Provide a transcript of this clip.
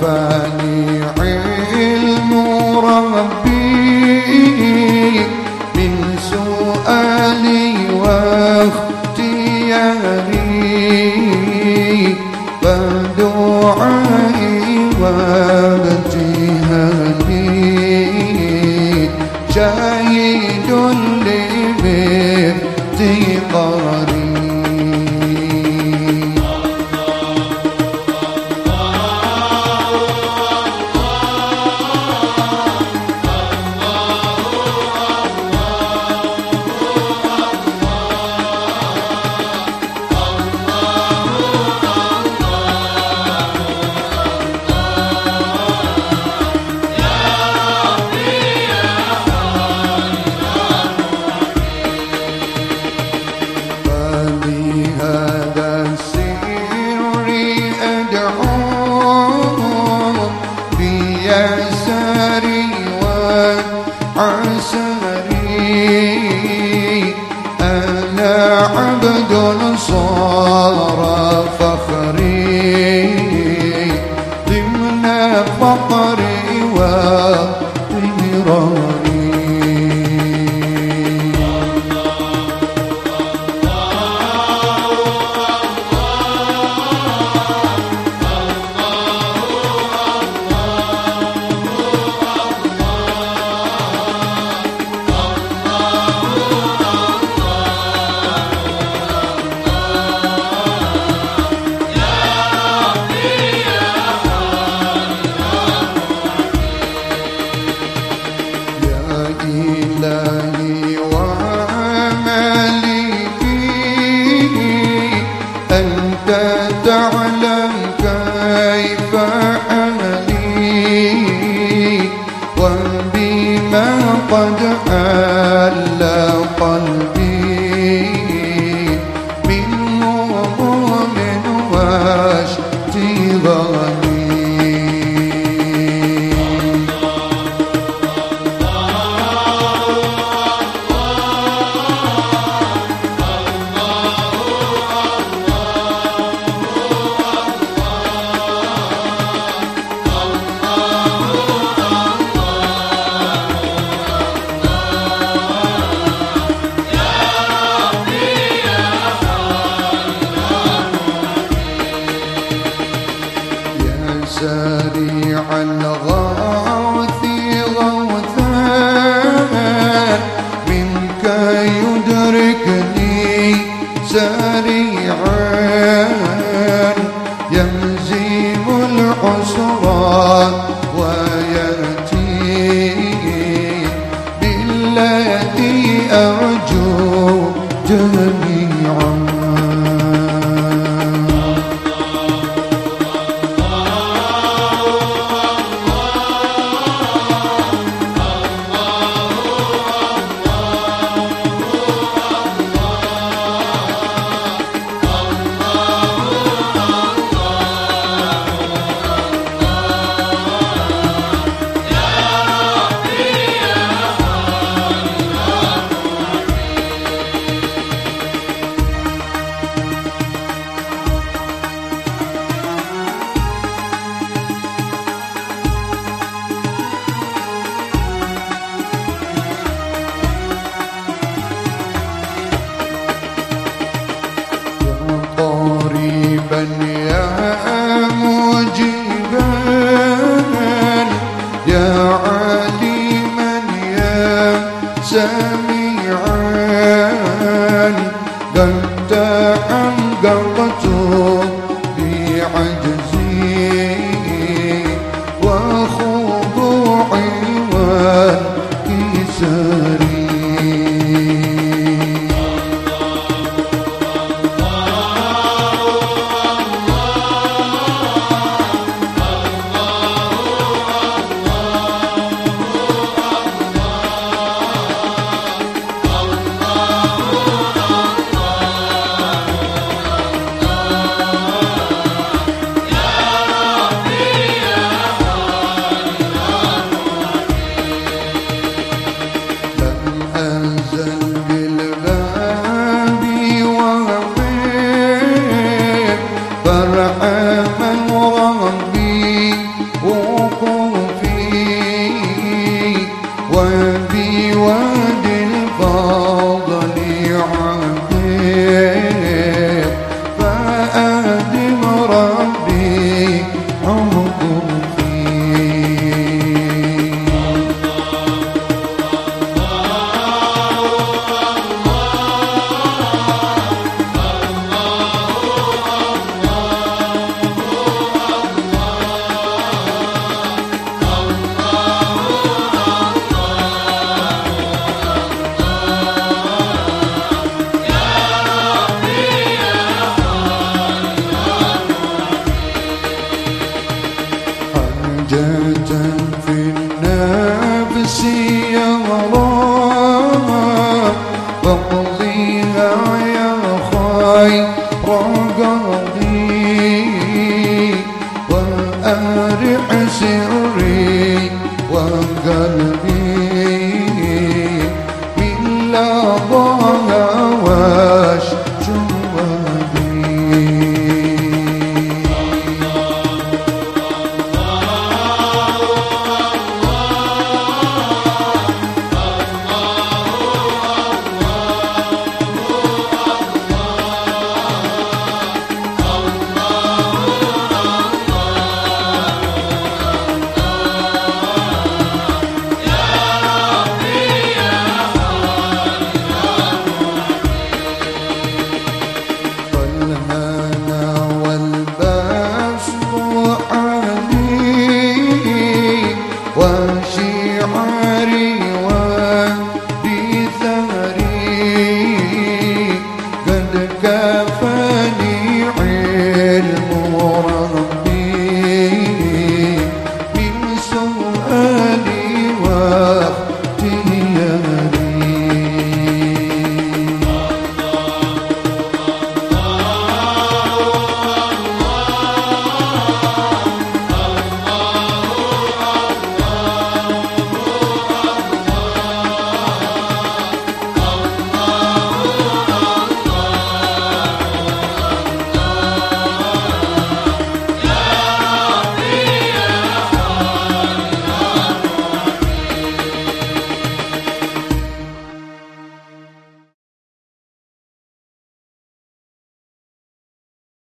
كفاني علم ربي. حتى تعلم كيف حالي وبما قد حل قلبي من هموم سريع الغار قد تعم قلبي فرحان وقلبي من